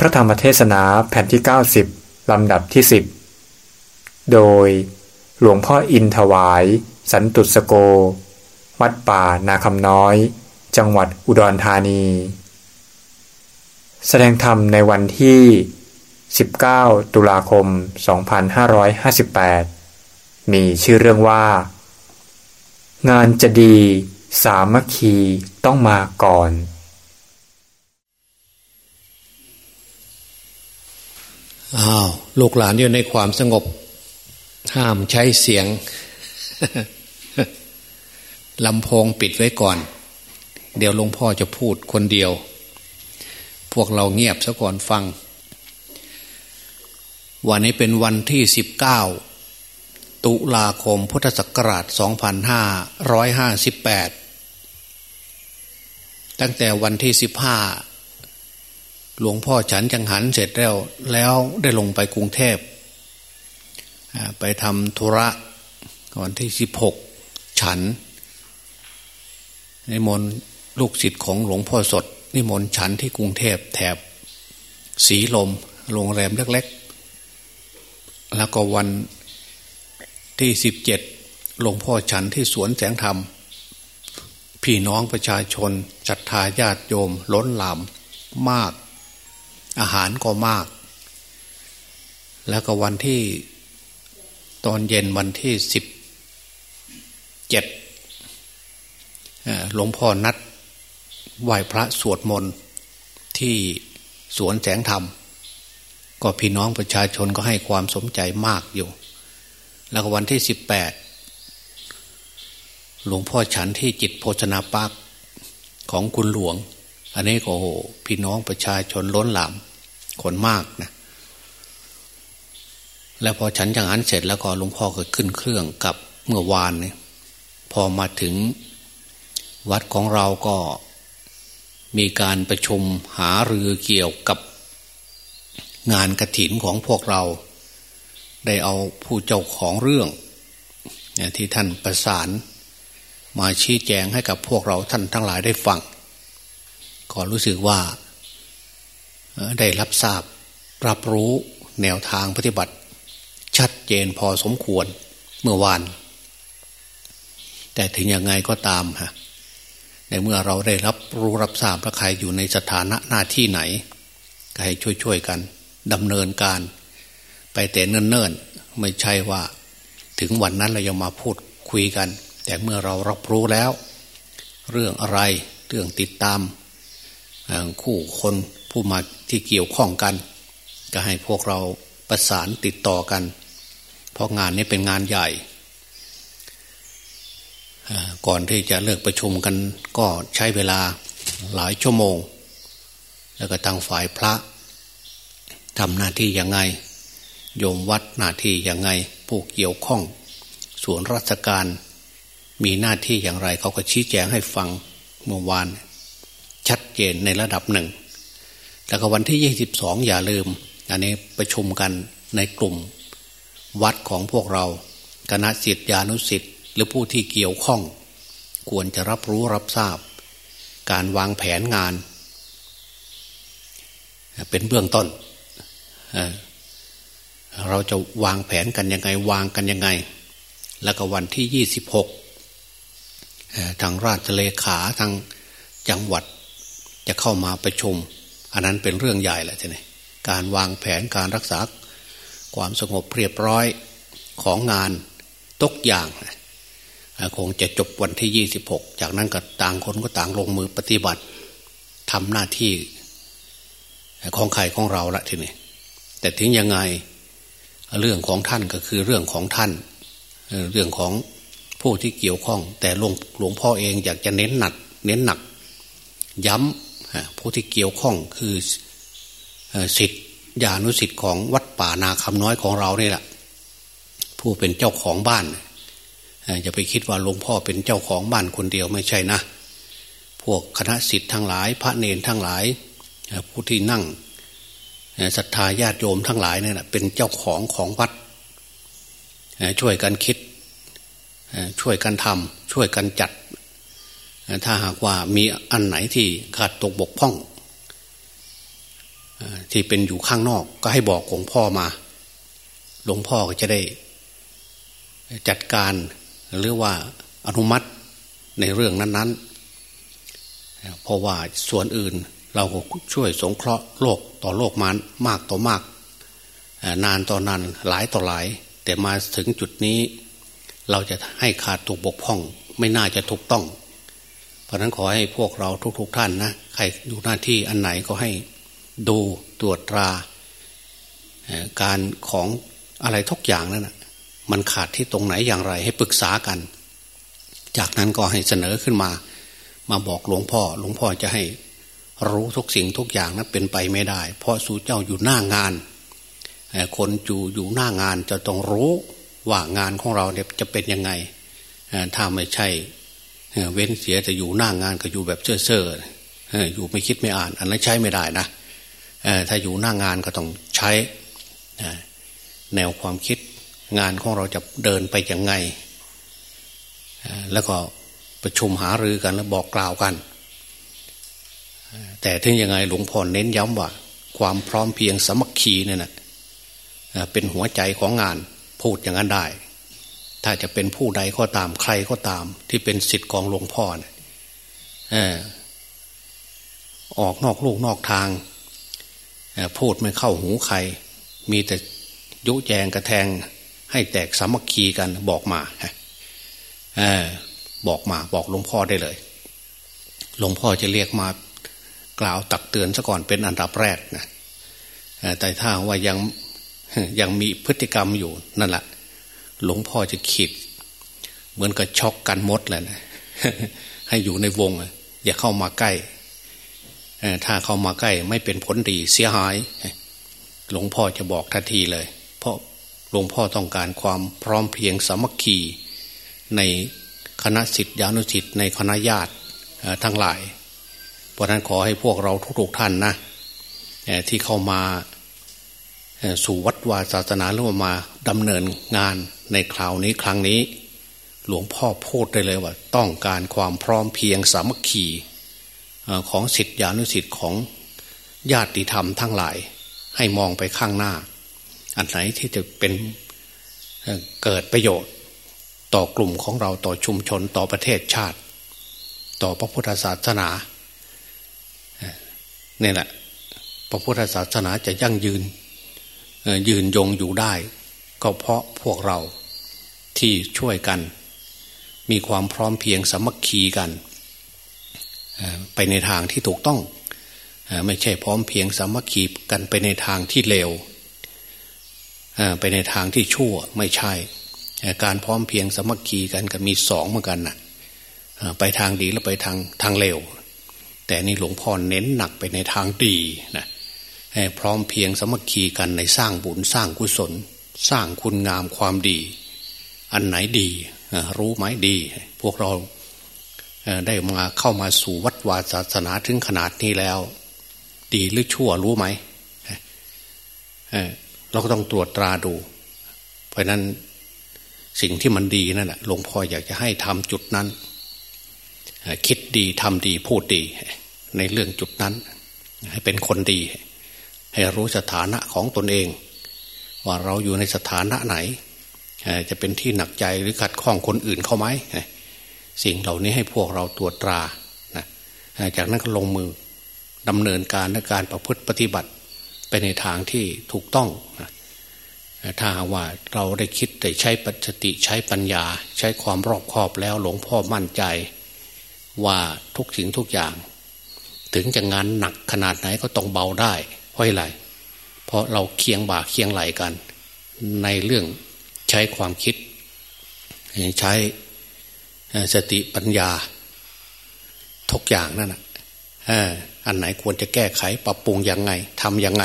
พระธรรมเทศนาแผ่นที่ 90 ลำดับที่ 10 โดยหลวงพ่ออินถวาย สันตุสโก วัดป่านาคำน้อย จังหวัดอุดรธานี แสดงธรรมในวันที่ 19 ตุลาคม 2558 มีชื่อเรื่องว่า งานจะดี สามัคคีต้องมาก่อน อ้าวลูกหลานอยู่ในความสงบ ห้ามใช้เสียงลำโพงปิดไว้ก่อน เดี๋ยวหลวงพ่อจะพูดคนเดียว พวกเราเงียบซะก่อนฟัง วันนี้เป็นวันที่สิบเก้าตุลาคมพุทธศักราช 2558 ตั้งแต่วันที่สิบห้า หลวงพ่อฉันจังหันเสร็จแล้วแล้วได้ลงไปกรุงเทพไปทำธุระวันที่สิบหกฉัน นิมนต์ลูกศิษย์ของหลวงพ่อสด นิมนต์ฉันที่กรุงเทพแถบ สีลมโรงแรมเล็กๆ แล้วก็วันที่สิบเจ็ดหลวงพ่อฉันที่สวนแสงธรรม พี่น้องประชาชนศรัทธาญาติโยมล้นหลามมาก อาหารก็มาก แล้วก็วันที่ตอนเย็นวันที่สิบเจ็ดหลวงพ่อนัดไหว้พระสวดมนต์ที่สวนแสงธรรม ก็พี่น้องประชาชนก็ให้ความสนใจมากอยู่ แล้วก็วันที่สิบแปดหลวงพ่อฉันที่จิตโภชนาปักของคุณหลวง อันนี้ก็โอ้โหพี่น้องประชาชนล้นหลาม คนมากนะ แล้วพอฉันจังหันเสร็จแล้วก็หลวงพ่อก็ขึ้นเครื่องกับเมื่อวานเนี่ยพอมาถึงวัดของเราก็มีการประชุมหารือเกี่ยวกับงานกระถินของพวกเรา ได้เอาผู้เจ้าของเรื่องที่ท่านประสานมาชี้แจงให้กับพวกเราท่านทั้งหลายได้ฟังก็รู้สึกว่า ได้รับทราบรับรู้แนวทางปฏิบัติ ชัดเจนพอสมควรเมื่อวาน แต่ถึงยังไงก็ตามฮะในเมื่อเราได้รับรู้รับทราบพระใครอยู่ในสถานะหน้าที่ไหน ก็ให้ช่วยๆกันดำเนินการ ไปแต่เนิ่นๆ ไม่ใช่ว่า ถึงวันนั้นเรายังมาพูดคุยกัน แต่เมื่อเรารับรู้แล้ว เรื่องอะไรเรื่องติดตามคู่คน ผู้มาที่เกี่ยวข้องกัน ก็ให้พวกเราประสานติดต่อกัน เพราะงานนี้เป็นงานใหญ่ก่อนที่จะเลิกประชุมกันก็ใช้เวลาหลายชั่วโมง แล้วก็ทางฝ่ายพระทำหน้าที่ยังไง โยมวัดหน้าที่ยังไง ผู้เกี่ยวข้อง ส่วนราชการมีหน้าที่อย่างไร เขาก็ชี้แจงให้ฟังเมื่อวาน ชัดเจนในระดับหนึ่ง แล้วก็วันที่ยี่สิบสองอย่าลืม อันนี้ประชุมกันในกลุ่มวัดของพวกเราคณะสิทธิานุสิทธิหรือผู้ที่เกี่ยวข้อง ควรจะรับรู้รับทราบ การวางแผนงาน เป็นเบื้องต้น เราจะวางแผนกันยังไง วางกันยังไง แล้วก็วันที่ยี่สิบหกทางราชเลขาทางจังหวัดจะเข้ามาประชุม อันนั้นเป็นเรื่องใหญ่แหละทีนี้การวางแผนการรักษา ความสงบเรียบร้อยของงานตกอย่างคงจะจบวันที่ยี่สิบหกจากนั้นก็ต่างคนก็ต่างลงมือปฏิบัติทำหน้าที่ของใครของเราละทีนี้แต่ถึงยังไงเรื่องของท่านก็คือเรื่องของท่าน เรื่องของผู้ที่เกี่ยวข้อง แต่หลวงหลวงพ่อเองอยากจะเน้นหนัก เน้นหนัก ย้ำ ผู้ที่เกี่ยวข้องคือสิทธิญานุสิทธิ์ของวัดป่านาคำน้อยของเราเนี่แหละผู้เป็นเจ้าของบ้านอย่าไปคิดว่าหลวงพ่อเป็นเจ้าของบ้านคนเดียวไม่ใช่นะ พวกคณะสิทธิ์ทั้งหลาย พระเนนทั้งหลาย ผู้ที่นั่งศรัทธาญาติโยมทั้งหลายเนี่ยเป็นเจ้าของของวัด ช่วยกันคิดช่วยกันทำช่วยกันจัด ถ้าหากว่ามีอันไหนที่ขาดตกบกพร่องที่เป็นอยู่ข้างนอกก็ให้บอกหลวงพ่อมา หลวงพ่อก็จะได้จัดการหรือว่าอนุมัติในเรื่องนั้นๆ เพราะว่าส่วนอื่นเราก็ช่วยสงเคราะห์โลกต่อโลกมามากต่อมาก นานต่อนานหลายต่อหลาย แต่มาถึงจุดนี้ เราจะให้ขาดถูกบกพร่อง ไม่น่าจะถูกต้อง เพราะนั้นขอให้พวกเราทุกๆทท่านนะใครดูหน้าที่อันไหนก็ให้ดูตรวจตราการของอะไรทุกอย่างนั่นนะมันขาดที่ตรงไหนอย่างไร ให้ปรึกษากัน จากนั้นก็ให้เสนอขึ้นมา มาบอกหลวงพ่อ หลวงพ่อจะให้รู้ทุกสิ่งทุกอย่างนั้นเป็นไปไม่ได้ เพราะสู่เจ้าอยู่หน้างานคนจูอยู่หน้างานจะต้องรู้ว่างานของเราเนี่ยจะเป็นยังไงถ้าไม่ใช่ เว้นเสียจะอยู่หน้างานก็อยู่แบบเซ่อๆอยู่ไม่คิดไม่อ่าน อันนั้นใช้ไม่ได้นะถ้าอยู่หน้างานก็ต้องใช้แนวความคิดงานของเราจะเดินไปยังไง แล้วก็ประชุมหารือกันแล้วบอกกล่าวกัน แต่ถึงยังไงหลวงพ่อเน้นย้ำว่า ความพร้อมเพียงสมัคคีเนี่ยนะเป็นหัวใจของงานพูดอย่างนั้นได้ ถ้าจะเป็นผู้ใดก็ตามใครก็ตาม ที่เป็นสิทธิ์ของหลวงพ่อเนี่ยออกนอกลูกนอกทางพูดไม่เข้าหูใคร มีแต่ยุแยงกระแทง ให้แตกสามัคคีกันบอกมาบอกมาบอกหลวงพ่อได้เลย หลวงพ่อจะเรียกมากล่าวตักเตือนซะก่อนเป็นอันดับแรกนะแต่ถ้าว่ายังยังมีพฤติกรรมอยู่นั่นแหละ หลวงพ่อจะขีดเหมือนกับช็อกกันมดแหละนะให้อยู่ในวง อย่าเข้ามาใกล้ถ้าเข้ามาใกล้ ไม่เป็นผลดีเสียหาย หลวงพ่อจะบอกทันทีเลย เพราะหลวงพ่อต้องการความพร้อมเพียงสามัคคีในคณะสิทธิอนุสิทธิ์ในคณะญาติทั้งหลาย เพราะนั้นขอให้พวกเราทุกๆท่านนะที่เข้ามา สู่วัดวาศาสนาหรือว่ามาดำเนินงานในคราวนี้ครั้งนี้ หลวงพ่อพูดได้เลยว่า ต้องการความพร้อมเพียงสามัคคีของสิทธิอนุสิทธิ์ของญาติธรรมทั้งหลาย ให้มองไปข้างหน้า อันไหนที่จะเป็นเกิดประโยชน์ ต่อกลุ่มของเราต่อชุมชนต่อประเทศชาติ ต่อพระพุทธศาสนาเนี่ยแหละ พระพุทธศาสนาจะยั่งยืน ยืนยงอยู่ได้ ก็เพราะพวกเราที่ช่วยกัน มีความพร้อมเพียงสมัคคีกันไปในทางที่ถูกต้อง ไม่ใช่พร้อมเพียงสามัคคีกันไปในทางที่เลวไปในทางที่ชั่วไม่ใช่ การพร้อมเพียงสามัคคีกันก็มีสองเหมือนกันนะไปทางดีแล้วไปทางทางเลวแต่นี่หลวงพ่อเน้นหนักไปในทางดีนะ พร้อมเพียงสมัคคีกันในสร้างบุญสร้างกุศล สร้างคุณงามความดี อันไหนดีรู้ไหมดี พวกเราได้มาเข้ามาสู่วัดวาศาสนาถึงขนาดนี้แล้ว ดีหรือชั่วรู้ไหมเราก็ต้องตรวจตราดู เพราะนั้นสิ่งที่มันดีนั่นแหละหลวงพ่ออยากจะให้ทำจุดนั้น คิดดีทำดีพูดดี ในเรื่องจุดนั้น ให้เป็นคนดี ให้รู้สถานะของตนเอง ว่าเราอยู่ในสถานะไหน จะเป็นที่หนักใจหรือขัดข้องคนอื่นเข้าไหมสิ่งเหล่านี้ให้พวกเราตรวจตรานะจากนั้นก็ลงมือดำเนินการในการประพฤติปฏิบัติไปในทางที่ถูกต้องนะถ้าว่าเราได้คิดได้ใช้ปัจจิใช้ปัญญา ใช้ความรอบคอบแล้วหลวงพ่อมั่นใจ ว่าทุกสิ่งทุกอย่าง ถึงจะงานหนักขนาดไหนก็ต้องเบาได้ ราะอะไรเพราะเราเคียงบ่าเคียงไหลกัน ในเรื่องใช้ความคิด ใช้สติปัญญา ทุกอย่างนั่นแหะอันไหนควรจะแก้ไขปรับปรุงยังไงทำยังไง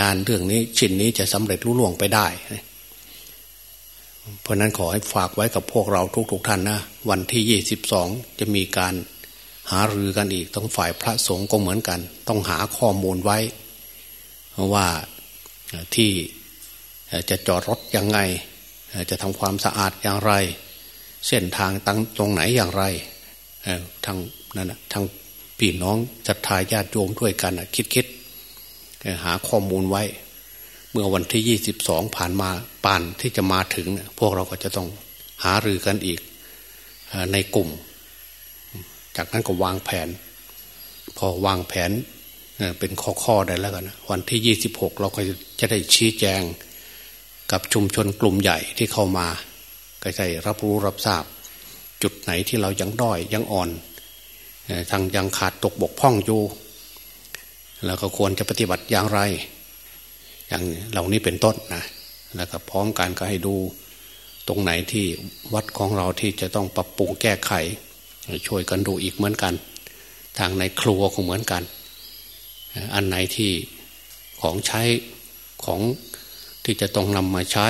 งานเรื่องนี้ชิ้นนี้จะสำเร็จรุ่ล่วงไปได้ เพราะนั้นขอให้ฝากไว้กับพวกเราทุกๆทท่านนะ วันที่ยี่สิบสองจะมีการ หารือกันอีกต้องฝ่ายพระสงฆ์ก็เหมือนกัน ต้องหาข้อมูลไว้ว่าที่จะจอดรถยังไง จะทำความสะอาดอย่างไร เส้นทางตั้งตรงไหนอย่างไรทางนั่นทางพี่น้องจัดทายญาติโยมด้วยกันคิดคิดหาข้อมูลไว้ เมื่อวันที่ยี่สิบสองผ่านมาปานที่จะมาถึง พวกเราก็จะต้องหารือกันอีกในกลุ่ม จากนั้นก็วางแผน พอวางแผนเป็นข้อๆได้แล้วกันวันที่ยี่สิบหกเราก็จะได้ชี้แจงกับชุมชนกลุ่มใหญ่ที่เข้ามาก็จะรับรู้รับทราบ จุดไหนที่เรายังด้อยยังอ่อนทางยังขาดตกบกพร่องอยู่แล้วก็ควรจะปฏิบัติอย่างไร อย่างเหล่านี้เป็นต้นนะแล้วก็พร้อมกันก็ให้ดูตรงไหนที่วัดของเราที่จะต้องปรับปรุงแก้ไข ช่วยกันดูอีกเหมือนกัน ทางในครัวก็เหมือนกัน อันไหนที่ของใช้ของที่จะต้องนำมาใช้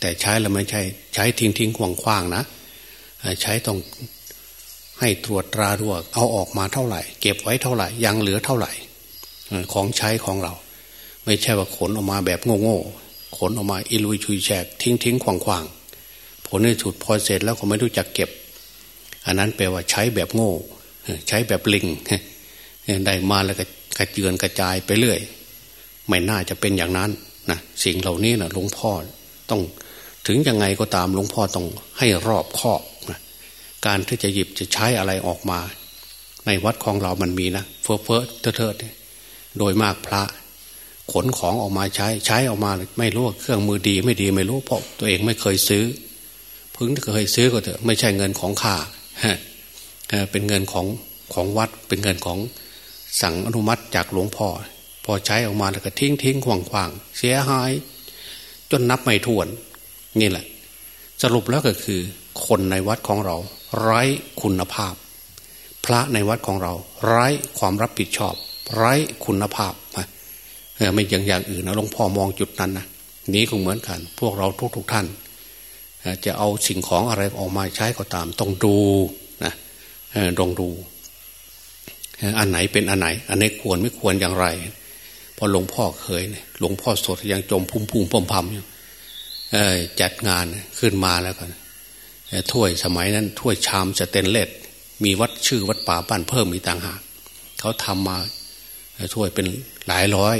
แต่ใช้แล้วไม่ใช่ ใช้ทิ้งทิ้งขวางขวางนะ ใช้ต้องให้ตรวจตราด้วยเอาออกมาเท่าไหร่ เก็บไว้เท่าไหร่ ยังเหลือเท่าไหร่ ของใช้ของเรา ไม่ใช่ว่าขนออกมาแบบโง่ๆขนออกมาอิลุยชุยแฉกทิ้งทิ้งขวางขวาง ผลในสุดพอเสร็จแล้วก็ไม่รู้จักเก็บ อันนั้นแปลว่าใช้แบบโง่ ใช้แบบลิงได้มาแล้วก็กระเจือนกระจายไปเรื่อย ไม่น่าจะเป็นอย่างนั้นนะสิ่งเหล่านี้นะหลวงพ่อต้องถึงยังไงก็ตามหลวงพ่อต้องให้รอบคอบนะการที่จะหยิบจะใช้อะไรออกมา ในวัดของเรามันมีนะเฟ้อเฟ้อเทิดโดยมากพระ ขนของออกมาใช้ใช้ออกมา ไม่รู้เครื่องมือดีไม่ดีไม่รู้เพราะตัวเองไม่เคยซื้อ พิ่งเคยซื้อก็เถอะไม่ใช่เงินของข้าเป็นเงินของของวัด เป็นเงินของสั่งอนุมัติจากหลวงพ่อ พอใช้ออกมาแล้วก็ทิ้งทิ้งขวางขวางเสียหาย จนนับไม่ถ้วน นี่แหละ สรุปแล้วก็คือ คนในวัดของเรา ไร้คุณภาพ พระในวัดของเรา ไร้ความรับผิดชอบ ไร้คุณภาพไม่อย่างอย่างอื่นนะหลวงพ่อมองจุดนั้นนะนี้ก็เหมือนกัน พวกเราทุกๆทท่าน จะเอาสิ่งของอะไรออกมาใช้ก็ตาม ต้องดูนะลองดู อันไหนเป็นอันไหน อันไหนควรไม่ควรอย่างไร พอหลวงพ่อเคยหลวงพ่อสดยังจมพุ่มพุ่มพมพมอยู่จัดงานขึ้นมาแล้วกันถ้วยสมัยนั้น ถ้วยชามสเตนเลสมีวัดชื่อวัดป่าบ้านเพิ่มมีต่างหากเขาทำมาถ้วยเป็นหลายร้อย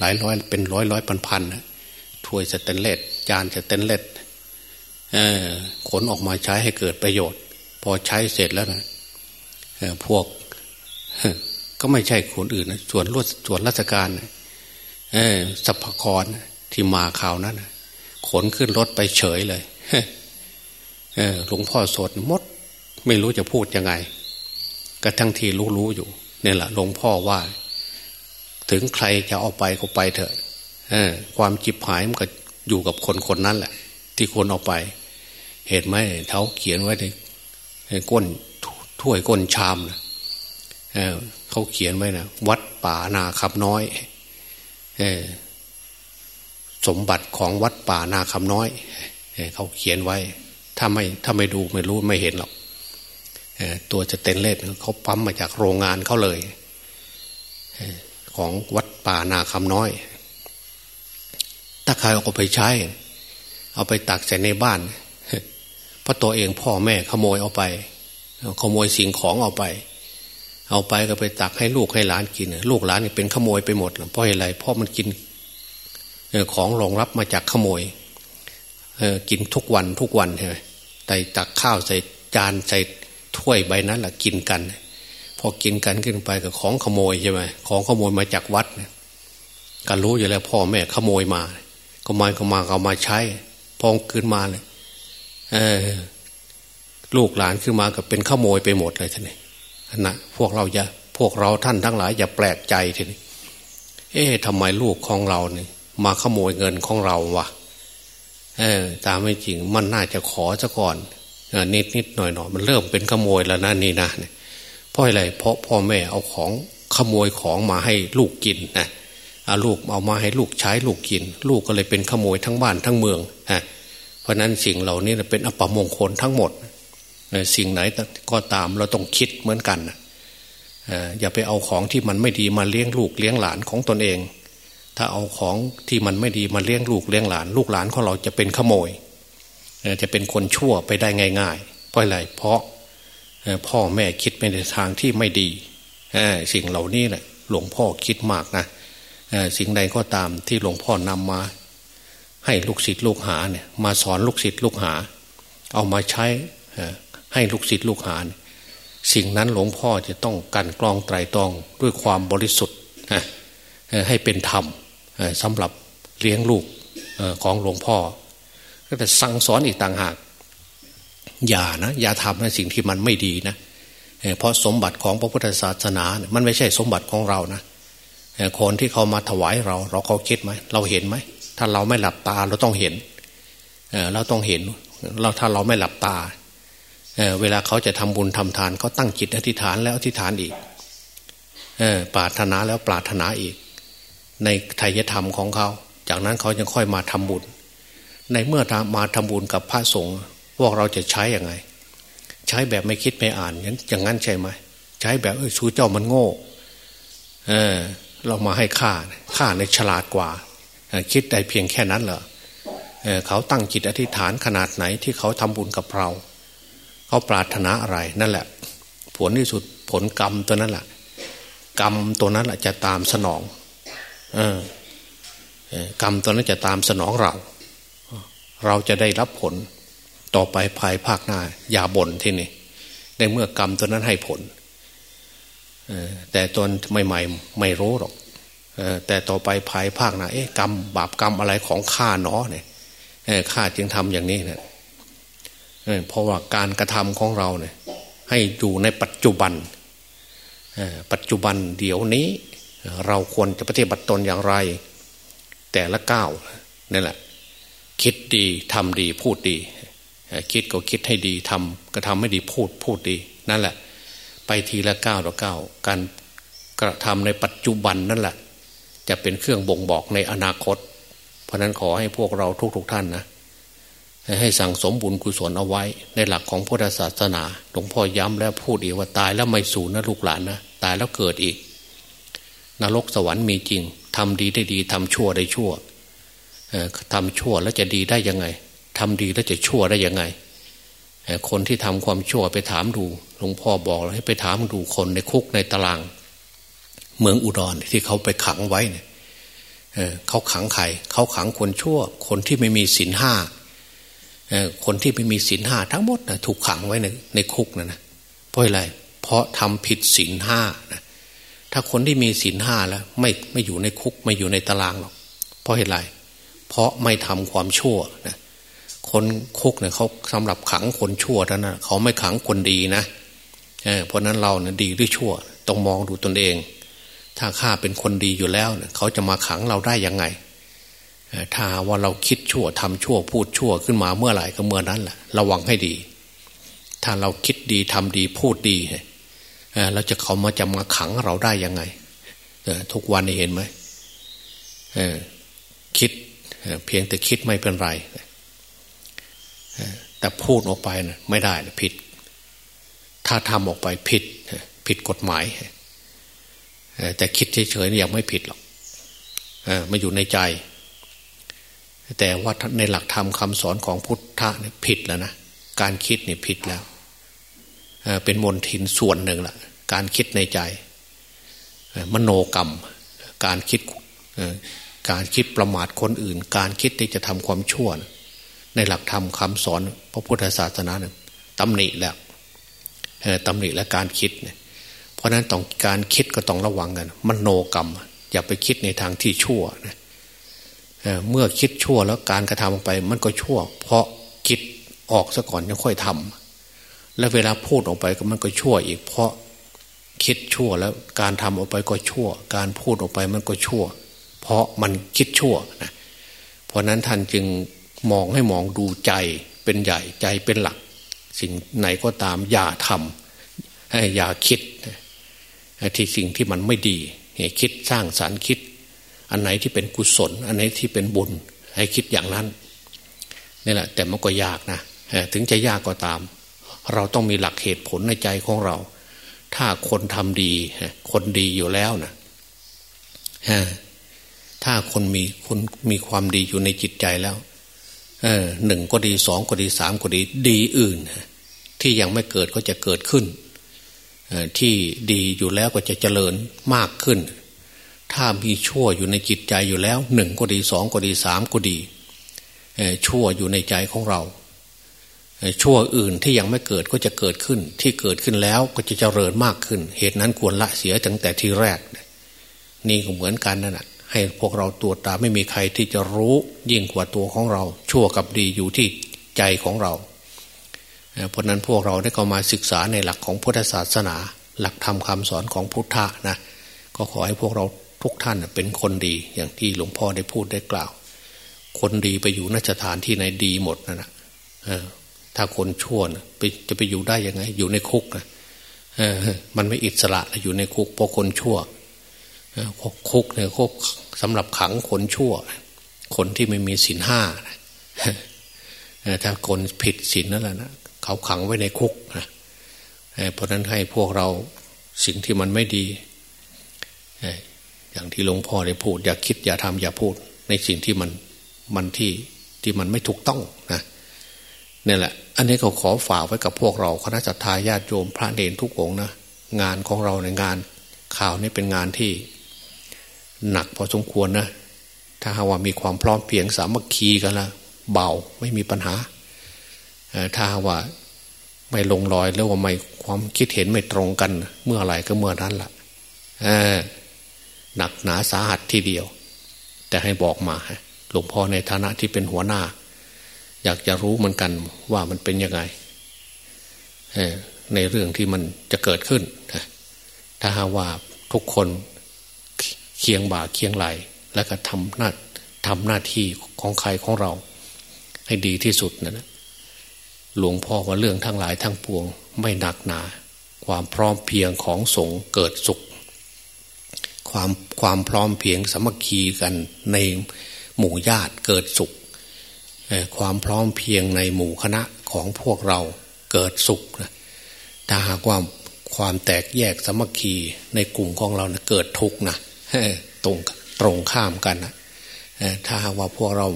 หลายร้อยเป็นร้อยร้อยพันพันถ้วยสเตนเลสจานสเตนเลส ขนออกมาใช้ให้เกิดประโยชน์ พอใช้เสร็จแล้วนะพวกก็ไม่ใช่คนอื่นนะส่วนรวดส่วนราชการเออสัพพกรที่มาข่าวนั้นขนขึ้นรถไปเฉยเลยเออหลวงพ่อสดมด ไม่รู้จะพูดยังไงก็ทั้งทีรู้ๆอยู่เนี่ยแหละหลวงพ่อว่า ถึงใครจะเอาไปก็ไปเถอะเออความจิบหายมันก็อยู่กับคนคนนั้นแหละ ที่คนเอาไป เหตุไหมเท้าเขียนไว้ในก้นถ้วยก้นชามนะเเขาเขียนไว้นะวัดป่านาคำน้อยสมบัติของวัดป่านาคำน้อยเขาเขียนไว้ ถ้าไม่ถ้าไม่ดูไม่รู้ไม่เห็นหรอกตัวจะเต็นเล็ดเขาปั๊มมาจากโรงงานเขาเลยของวัดป่านาคำน้อย ถ้าใครเอาไปใช้ เอาไปตักใส่ในบ้านเพราะตัวเองพ่อแม่ขโมยเอาไป ขโมยสิ่งของเอาไป เอาไปก็ไปตักให้ลูกให้หลานกิน ลูกหลานเป็นขโมยไปหมดเพราะอะไรเพราะมันกินของรองรับมาจากขโมยกินทุกวันทุกวันใช่ไหมแต่ตักข้าวใส่จานใส่ถ้วยใบนั้นแหละกินกัน พอกินกันขึ้นไปกับของขโมยใช่ไหมของขโมยมาจากวัดกันรู้อยู่แล้วพ่อแม่ขโมยมา ก็มาก็มาเอามาใช้ พองขึ้นมาเลยเออลูกหลานขึ้นมาก็เป็นขโมยไปหมดเลยท่านนี่นะพวกเราอย่าพวกเราท่านทั้งหลายอย่าแปลกใจทีนี้เอ๊ะทำไมลูกของเราเนี่ยมาขโมยเงินของเราวะเออตามไม่จริงมันน่าจะขอซะก่อนนิดนิดหน่อยหน่อยมันเริ่มเป็นขโมยแล้วนะนี่นะเพราะอะไรเพราะพ่อแม่เอาของขโมยของมาให้ลูกกินนะ ลูกเอามาให้ลูกใช้ลูกกิน ลูกก็เลยเป็นขโมยทั้งบ้านทั้งเมืองฮะเพราะนั้นสิ่งเหล่านี้เป็นอปมงคลทั้งหมดสิ่งไหนก็ตามเราต้องคิดเหมือนกันอย่าไปเอาของที่มันไม่ดีมาเลี้ยงลูกเลี้ยงหลานของตนเอง ถ้าเอาของที่มันไม่ดีมาเลี้ยงลูกเลี้ยงหลาน ลูกหลานของเราจะเป็นขโมยจะเป็นคนชั่วไปได้ง่ายๆเพราะอะไรเพราะพ่อแม่คิดไปในทางที่ไม่ดีสิ่งเหล่านี้แหละหลวงพ่อคิดมากนะ สิ่งใดก็ตามที่หลวงพ่อนำมา ให้ลูกศิษย์ลูกหาเนี่ยมาสอนลูกศิษย์ลูกหา เอามาใช้ให้ลูกศิษย์ลูกหา สิ่งนั้นหลวงพ่อจะต้องกันกรองไตรตรองด้วยความบริสุทธิ์ให้เป็นธรรมสำหรับเลี้ยงลูกของหลวงพ่อ ก็แต่สั่งสอนอีกต่างหาก อย่านะอย่าทำในสิ่งที่มันไม่ดีนะเพราะสมบัติของพระพุทธศาสนา มันไม่ใช่สมบัติของเรานะ คนที่เขามาถวายเรา เราเขาคิดไหมเราเห็นไหมถ้าเราไม่หลับตาเราต้องเห็นเราต้องเห็น เราถ้าเราไม่หลับตาเเวลาเขาจะทำบุญทำทานเขาตั้งจิตอธิษฐานแล้วอธิษฐานอีกปรารถนาแล้วปรารถนาอีก ในไทยธรรมของเขา จากนั้นเขายังค่อยมาทำบุญ ในเมื่อมาทำบุญกับพระสงฆ์พวกเราจะใช้อย่างไง ใช้แบบไม่คิดไม่อ่านอย่างนั้นใช่ไหมใช้แบบเออชูเจ้ามันโง่ เออ เรามาให้ค่าค่าในฉลาดกว่า คิดได้เพียงแค่นั้นเหรอเขาตั้งจิตอธิษฐานขนาดไหนที่เขาทำบุญกับเรา เขาปรารถนาอะไรนั่นแหละ ผลที่สุดผลกรรมตัวนั้นแหละกรรมตัวนั้นแหละจะตามสนองเออกรรมตัวนั้นจะตามสนองเรา เราจะได้รับผลต่อไปภายภาคหน้าอย่าบ่นที่นี่ในเมื่อกรรมตัวนั้นให้ผล แต่ตอนใหม่ๆไม่รู้หรอกแต่ต่อไปภายภาคหน้าเอ๊ะกรรมบาปกรรมอะไรของข้าเนาะเนี่ยข้าจึงทำอย่างนี้เนี่ยเพราะว่าการกระทำของเราเนี่ย ให้อยู่ในปัจจุบันปัจจุบันเดี๋ยวนี้ เราควรจะปฏิบัติตนอย่างไร แต่ละก้าวนี่แหละ คิดดีทำดีพูดดี คิดก็คิดให้ดีทำก็ทำให้ดีพูดพูดดี นั่นแหละ ไปทีละก้าวต่อก้าวการกระทำในปัจจุบันนั่นแหละ จะเป็นเครื่องบ่งบอกในอนาคต เพราะนั้นขอให้พวกเราทุกๆทท่านนะให้สั่งสมบุญกุศลเอาไว้ ในหลักของพุทธศาสนาหลวงพ่อย้ำแล้วพูดอีกว่าตายแล้วไม่สูญนะลูกหลานนะตายแล้วเกิดอีก นรกสวรรค์มีจริงทำดีได้ดีทำชั่วได้ชั่วทำชั่วแล้วจะดีได้ยังไงทำดีแล้วจะชั่วได้ยังไง คนที่ทำความชั่วไปถามดู หลวงพ่อบอกให้ไปถามดูคนในคุกในตาราง เมืองอุดรที่เขาไปขังไว้เนี่ยเขาขังใครเขาขังคนชั่ว คนที่ไม่มีศีลห้าคนที่ไม่มีศีลห้าทั้งหมดนะถูกขังไว้ในในคุกนะนะเพราะอะไร เพราะทำผิดศีลห้านะถ้าคนที่มีศีลห้าแล้ว ไม่ไม่อยู่ในคุกไม่อยู่ในตารางหรอกเพราะเหตุไร เพราะไม่ทำความชั่วนะคนคุกเนี่ยเขาสำหรับขังคนชั่วเท่านั้นเขาไม่ขังคนดีนะเเพราะนั้นเราเนี่ยดีหรือชั่วต้องมองดูตนเอง ถ้าข้าเป็นคนดีอยู่แล้วเนะเขาจะมาขังเราได้ยังไงถ้าว่าเราคิดชั่วทำชั่วพูดชั่วขึ้นมาเมื่อไหร่ก็เมื่อนั้นแหละระวังให้ดี ถ้าเราคิดดีทำดีพูดดีเราจะเขามาจะมาขังเราได้ยังไงทุกวันนี้เห็นไหมคิดเพียงแต่คิดไม่เป็นไรแต่พูดออกไปนะไม่ได้ผิด ถ้าทำออกไปผิดผิดกฎหมาย แต่คิดเฉยๆยังไม่ผิดหรอกมาอยู่ในใจ แต่ว่าในหลักธรรมคำสอนของพุทธะเนี่ยผิดแล้วนะการคิดเนี่ยผิดแล้วเป็นมนทินส่วนหนึ่งละการคิดในใจ มโนกรรม การคิดการคิดประมาทคนอื่น การคิดที่จะทำความชั่ว ในหลักธรรมคาสอน พระพุทธศาสนาเนี่ยตำหนิแล้ว ตำหนิและการคิดเนี่ยเพราะนั้นต้องการคิดก็ต้องระวังกันมโนกรรม อย่าไปคิดในทางที่ชั่วนะเมื่อคิดชั่วแล้วการกระทำออกไป มันก็ชั่ว เพราะคิดออกซะก่อนยังค่อยทำแล้วเวลาพูดออกไปก็มันก็ชั่วอีก เพราะคิดชั่วแล้วการทำออกไปก็ชั่ว การพูดออกไปมันก็ชั่ว เพราะมันคิดชั่วนะเพราะนั้นท่านจึงมองให้มองดูใจเป็นใหญ่ใจเป็นหลัก สิ่งไหนก็ตามอย่าทำอย่าคิดที่สิ่งที่มันไม่ดีคิดสร้างสารรค์คิด อันไหนที่เป็นกุศล อันไหนที่เป็นบุญ ให้คิดอย่างนั้นนี่แหละ แต่มันก็ยากนะถึงจะยากก็ตาม เราต้องมีหลักเหตุผลในใจของเรา ถ้าคนทำดีคนดีอยู่แล้วนะถ้าคนมีคนมีความดีอยู่ในจิตใจแล้ว หนึ่งก็ดีสองก็ดีสามก็ดีดีอื่น ที่ยังไม่เกิดก็จะเกิดขึ้น ที่ดีอยู่แล้วก็จะเจริญมากขึ้น ถ้ามีชั่วอยู่ในจิตใจอยู่แล้วหนึ่งก็ดีสองก็ดีสามก็ดีชั่วอยู่ในใจของเรา ชั่วอื่นที่ยังไม่เกิดก็จะเกิดขึ้น ที่เกิดขึ้นแล้วก็จะเจริญมากขึ้น เหตุนั้นควรละเสียตั้งแต่ทีแรก นี่ก็เหมือนกันนั่นแหะ ให้พวกเราตัวตาไม่มีใครที่จะรู้ยิ่งกว่าตัวของเรา ชั่วกับดีอยู่ที่ใจของเราเพราะนั้นพวกเราได้เข้ามาศึกษาในหลักของพุทธศาสนา หลักธรรมคาสอนของพุทธะนะก็ขอให้พวกเราทุกท่านเป็นคนดีอย่างที่หลวงพ่อได้พูดได้กล่าว คนดีไปอยู่นสถานที่ไหนดีหมดนะนะถ้าคนชั่วนะไปจะไปอยู่ได้ยังไง อยู่ในคุกนะมันไม่อิสระอยู่ในคุกเพราะคนชั่ว คุกเนี่ยคุกสำหรับขังคนชั่ว คนที่ไม่มีศีลห้าถ้าคนผิดศีลนั่นแหละนะเขาขังไว้ในคุกนะเพราะนั้นให้พวกเราสิ่งที่มันไม่ดี อย่างที่หลวงพ่อได้พูด อย่าคิดอย่าทำอย่าพูด ในสิ่งที่มันมันที่ที่มันไม่ถูกต้องนะนี่แหละ อันนี้เขาขอฝากไว้กับพวกเราคณะจัตตาญาติโยมพระเนรทุกองนะงานของเราในงานข่าวนี้เป็นงานที่ หนักพอสมควรนะ ถ้าหาว่ามีความพร้อมเพียงสามัคคีกันละเบาไม่มีปัญหา ถ้าว่าไม่ลงรอยแล้วว่าไม่ความคิดเห็นไม่ตรงกัน เมื่อไหร่ก็เมื่อนั้นละ่ะหนักหนาสาหัสทีเดียว แต่ให้บอกมาหลวงพ่อในฐานะที่เป็นหัวหน้า อยากจะรู้เหมือนกันว่ามันเป็นยังไงในเรื่องที่มันจะเกิดขึ้น ถ้าหาว่าทุกคน เคียงบ่าเคียงไหล แล้วก็ทำหน้าทำหน้าที่ของใครของเรา ให้ดีที่สุดนะนะหลวงพ่อว่าเรื่องทั้งหลายทั้งปวง ไม่หนักหนา ความพร้อมเพียงของสงฆ์เกิดสุข ความความพร้อมเพียงสมัคคีกันในหมู่ญาติเกิดสุข ความพร้อมเพียงในหมู่คณะของพวกเราเกิดสุขนะถ้าหากว่าความแตกแยกสมัคคีในกลุ่มของเรานะเกิดทุกข์นะ ตรงตรงข้ามกันนะถ้าว่าพวกเรา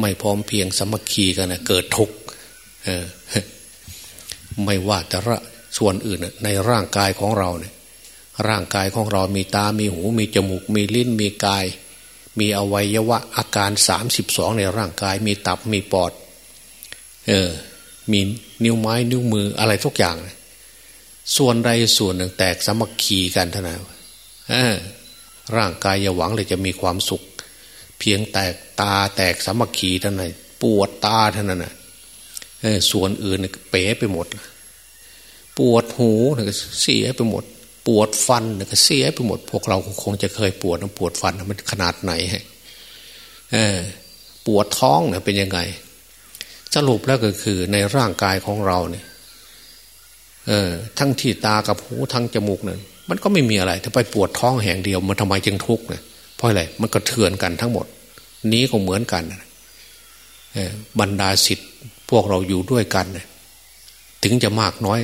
ไม่พร้อมเพียงสมัคคีกันนะเกิดทุกข์ไม่ว่าแต่ละส่วนอื่นในร่างกายของเราเนี่ยร่างกายของเรามีตา มีหู มีจมูก มีลิ้น มีกาย มีอวัยวะอาการสามสิบสองในร่างกาย มีตับ มีปอด เออ มีนิ้วไม้ นิ้วมือ อะไรทุกอย่าง ส่วนใดส่วนหนึ่งแตกสมัคคีกันเท่านั้น ร่างกายอย่าหวังเลยจะมีความสุข เพียงแตกตาแตกสามัคคีเท่านั้นปวดตาเท่านั้นนะส่วนอื่นเป๋ไปหมด ปวดหูเนี่ยเสียไปหมด ปวดฟันเนี่ยเสียไปหมด พวกเราคงจะเคยปวดนะปวดฟันมันขนาดไหนปวดท้องเนี่ยเป็นยังไง สรุปแล้วก็คือในร่างกายของเราเนี่ยทั้งที่ตากับหูทั้งจมูกเนี่ย มันก็ไม่มีอะไรถ้าไปปวดท้องแห่งเดียว มันทำไมจึงทุกข์เนี่ยเพราะอะไรมันก็เถือนกันทั้งหมด นี้ก็เหมือนกันบรรดาสิทธิ์พวกเราอยู่ด้วยกันถึงจะมากน้อย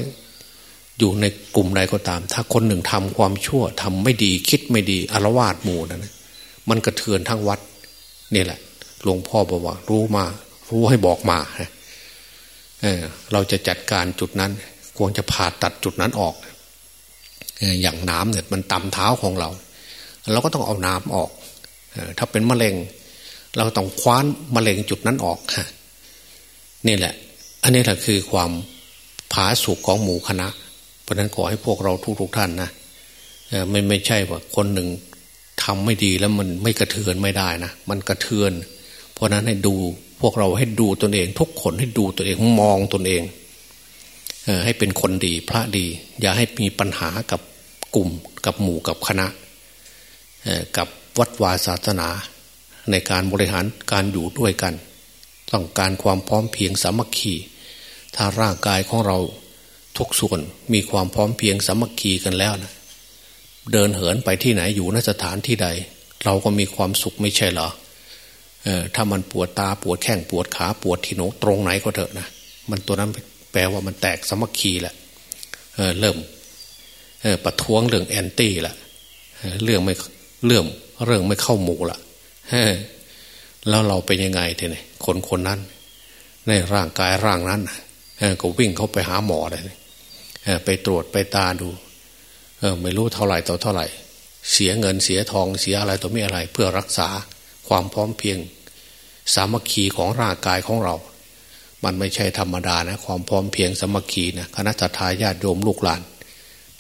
อยู่ในกลุ่มใดก็ตาม ถ้าคนหนึ่งทำความชั่วทำไม่ดีคิดไม่ดีอารวาสหมู่นะมันกระเทือนทั้งวัดนี่แหละหลวงพ่อบอกว่า รู้มา รู้ให้บอกมาเเราจะจัดการจุดนั้น ควรจะผ่าตัดจุดนั้นออก อย่างน้ำเนี่ยมันตำเท้าของเรา เราก็ต้องเอาน้ำออก ถ้าเป็นมะเร็ง เราต้องคว้านมะเร็งจุดนั้นออกนี่แหละ อันนี้แหละคือความผาสุกของหมู่คณะ เพราะนั้นขอให้พวกเราทุกๆท่านนะไม่ไม่ใช่ว่าคนหนึ่งทำไม่ดีแล้วมันไม่กระเทือนไม่ได้นะมันกระเทือน เพราะนั้นให้ดูพวกเราให้ดูตนเอง ทุกคนให้ดูตัวเองมองตนเองให้เป็นคนดีพระดี อย่าให้มีปัญหากับ กลุ่มกับหมู่กับคณะกับวัดวาศาสนา ในการบริหารการอยู่ด้วยกัน ต้องการความพร้อมเพียงสามัคคีถ้าร่างกายของเราทุกส่วนมีความพร้อมเพียงสามัคคีกันแล้วนะเดินเหินไปที่ไหนอยู่นสถานที่ใด เราก็มีความสุขไม่ใช่เหรออถ้ามันปวดตาปวดแข้งปวดขาปวดที่โนตรงไหนก็เถอะนะมันตัวนั้นแปลว่ามันแตกสามัคคีแหละเเริ่ม ประท้วงเรื่องแอนตี้ละเรื่องไม่เรื่องเรื่องไม่เข้าหมู่ละแล้วเราเป็นยังไงทีนี้คนคนนั้น ในร่างกายร่างนั้นก็วิ่งเขาไปหาหมอเลยไปตรวจไปตาดูไม่รู้เท่าไหร่ต่อเท่าไหร่ เสียเงินเสียทองเสียอะไรต่อไม่อะไร เพื่อรักษาความพร้อมเพียง สามัคคีของร่างกายของเรา มันไม่ใช่ธรรมดานะ ความพร้อมเพียงสามัคคีนะคณะทาญาติโยมลูกหลาน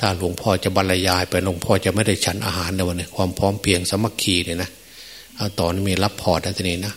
ถ้าหลวงพ่อจะบรรยายไปหลวงพ่อจะไม่ได้ฉันอาหารในวันนี้ความพร้อมเพียงสมัคคีเนี่ยนะเอาตอนนี้มีรับพอร์ตนะทีนี้นะ